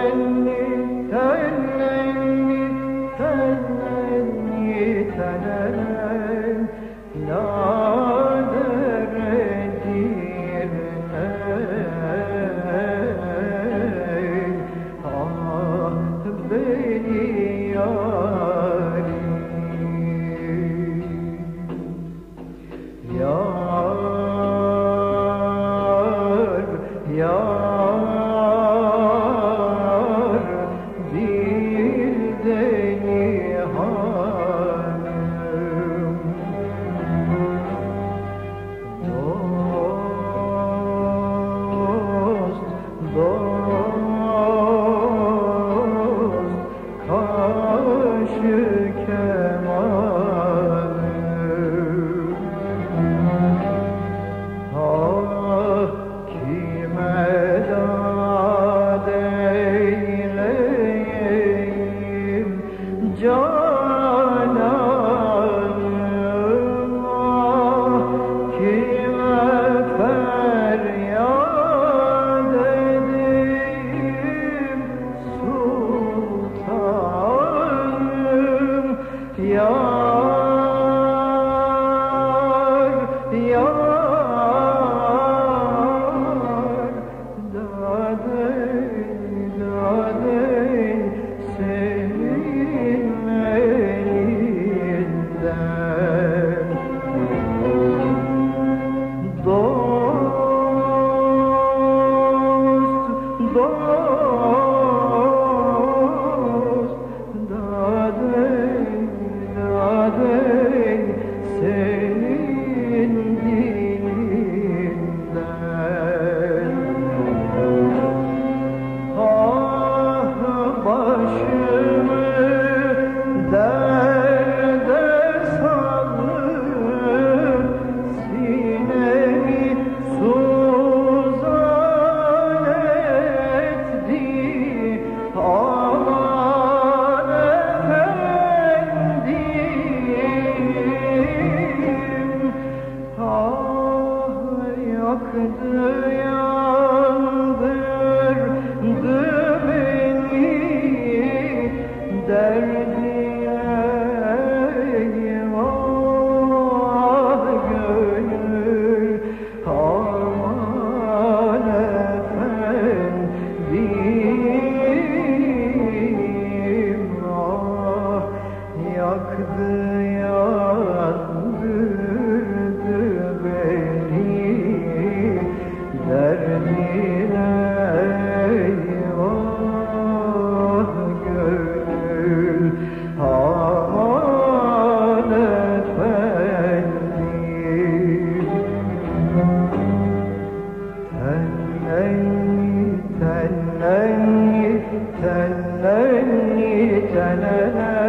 Amen. Oh. تلني تلني تلني